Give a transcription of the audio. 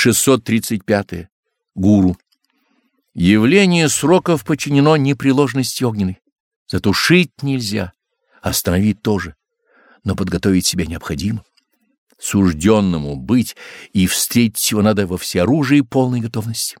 635. Гуру. Явление сроков подчинено непреложности огненной. Затушить нельзя, остановить тоже, но подготовить себя необходимо. Сужденному быть и встретить его надо во всеоружии полной готовности.